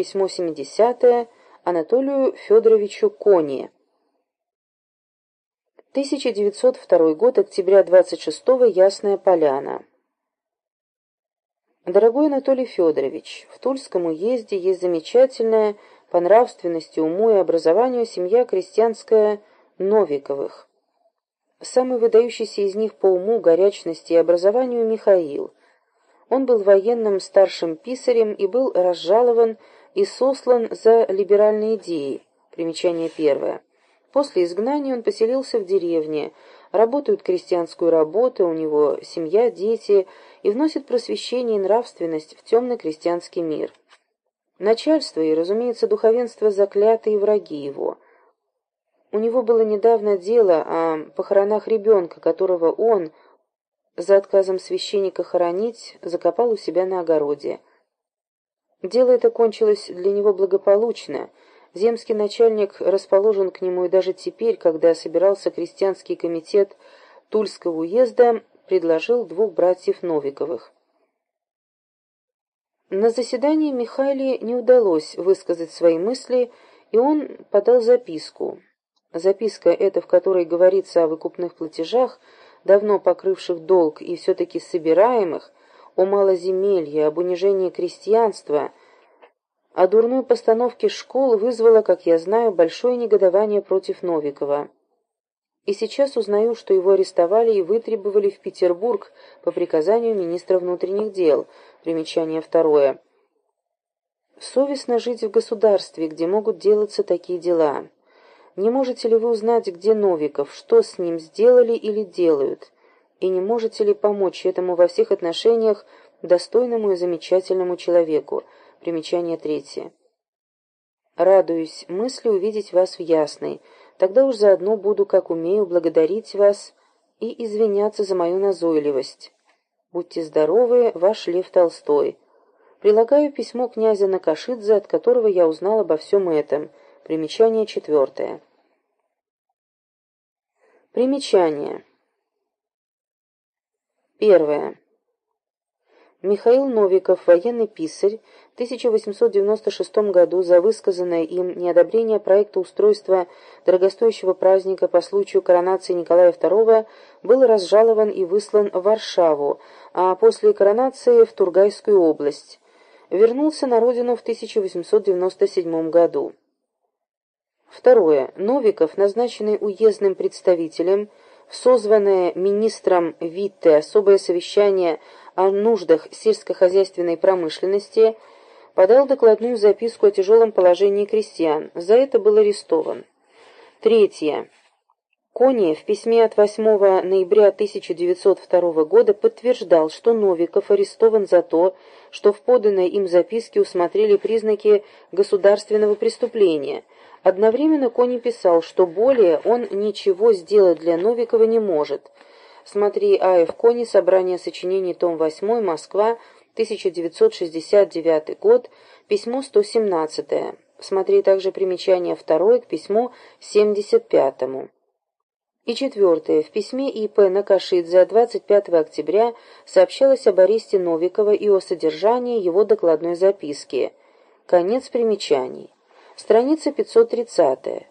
Письмо 70 Анатолию Федоровичу Кони. 1902 год, октября 26 Ясная Поляна. Дорогой Анатолий Федорович, в Тульском уезде есть замечательная по нравственности, уму и образованию семья крестьянская Новиковых. Самый выдающийся из них по уму, горячности и образованию Михаил. Он был военным старшим писарем и был разжалован и сослан за либеральные идеи. Примечание первое. После изгнания он поселился в деревне, работает крестьянскую работу, у него семья, дети, и вносит просвещение и нравственность в темный крестьянский мир. Начальство и, разумеется, духовенство заклятые враги его. У него было недавно дело о похоронах ребенка, которого он, за отказом священника хоронить, закопал у себя на огороде. Дело это кончилось для него благополучно. Земский начальник расположен к нему и даже теперь, когда собирался крестьянский комитет Тульского уезда, предложил двух братьев Новиковых. На заседании Михайле не удалось высказать свои мысли, и он подал записку. Записка эта, в которой говорится о выкупных платежах, давно покрывших долг и все-таки собираемых, о малоземелье, об унижении крестьянства, о дурной постановке школ вызвало, как я знаю, большое негодование против Новикова. И сейчас узнаю, что его арестовали и вытребовали в Петербург по приказанию министра внутренних дел. Примечание второе. Совестно жить в государстве, где могут делаться такие дела. Не можете ли вы узнать, где Новиков, что с ним сделали или делают? И не можете ли помочь этому во всех отношениях достойному и замечательному человеку? Примечание третье. Радуюсь мысли увидеть вас в Ясной. Тогда уж заодно буду, как умею, благодарить вас и извиняться за мою назойливость. Будьте здоровы, ваш Лев Толстой. Прилагаю письмо князя Накашидзе, от которого я узнал обо всем этом. Примечание четвертое. Примечание. Первое. Михаил Новиков, военный писарь, в 1896 году за высказанное им неодобрение проекта устройства дорогостоящего праздника по случаю коронации Николая II был разжалован и выслан в Варшаву, а после коронации в Тургайскую область. Вернулся на родину в 1897 году. Второе. Новиков, назначенный уездным представителем, созванное министром Витте особое совещание о нуждах сельскохозяйственной промышленности, подал докладную записку о тяжелом положении крестьян. За это был арестован. Третье. Кони в письме от 8 ноября 1902 года подтверждал, что Новиков арестован за то, что в поданной им записке усмотрели признаки государственного преступления. Одновременно Кони писал, что более он ничего сделать для Новикова не может – Смотри А.Ф. Кони, собрание сочинений, том 8, Москва, 1969 год, письмо 117. Смотри также примечание второе к письму 75. И четвертое. В письме И.П. Накашидзе 25 октября сообщалось об аресте Новикова и о содержании его докладной записки. Конец примечаний. Страница 530.